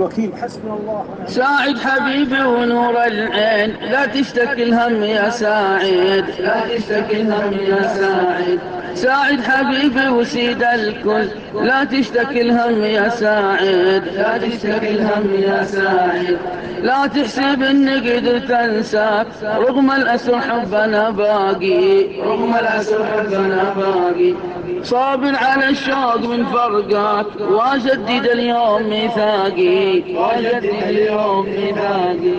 وكيل حسبنا الله ساعد حبيبي ونور العين. لا تشتكي الهم يا ساعد. لا تشتكي الهم يا ساعد. ساعد حبيبي وسيد الكل. لا تشتكي الهم يا ساعد. لا تشتكي الهم يا ساعد. لا تحسب اني قدرت انساك رغم الأسر حبنا باقي. رغم الأسر حبنا باقي. صابر على الشوق من فرقك واجدد اليوم ميثاقي. واجدد اليوم ميثاقي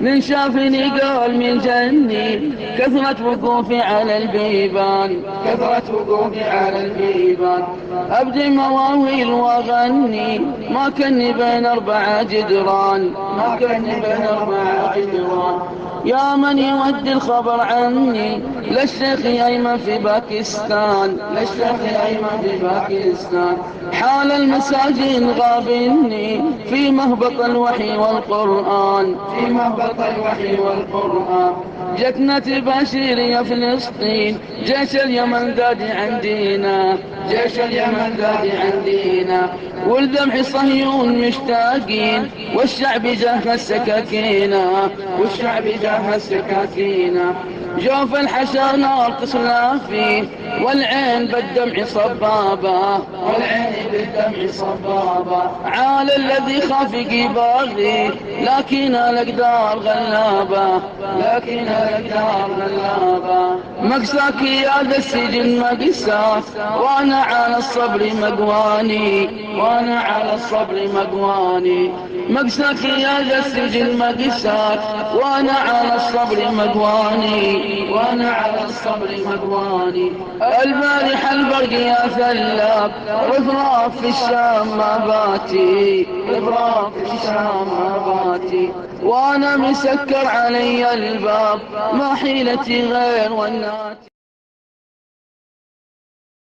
من شافني قال من جني كثرة وقوفي على البيبان. كثرة وقوفي على البيبان. أبدي مواويل وأغني ما كني بين أربعة جدران ما كني بين أربعة جدران. يا من يودي الخبر عني للشيخ أيمن في باكستان للشيخ أيمن في باكستان. حال المساجين غابني في مهبط الوحي والقرآن. في مهبط الوحي والقرآن. جتنا تباشير يا فلسطين جيش اليمن دادي عندنا جيش اليمن دادي عندنا. والذبح صهيون مشتاقين والشعب جاه السكاكينة والشعب جاه السكاكينة جوف الحشا نار تصلافي والعين بالدمع صبابة. والعين بالدمع صبابة. عال الذي خافق باغي لكن الأقدار غلابة. لكن الأقدار غلابة. مقساك يا ذا السجن مقساك وأنا على الصبر مقواني. وأنا على الصبر مقواني. مقساك يا السجن مقساك وأنا على الصبر مقواني. وأنا على الصبر مقواني. البارح البرق يا ثلاب رفراف في الشام ما باتي. رفراف في الشام ما باتي. وأنا مسكر علي الباب ما حيلتي غير والناتي.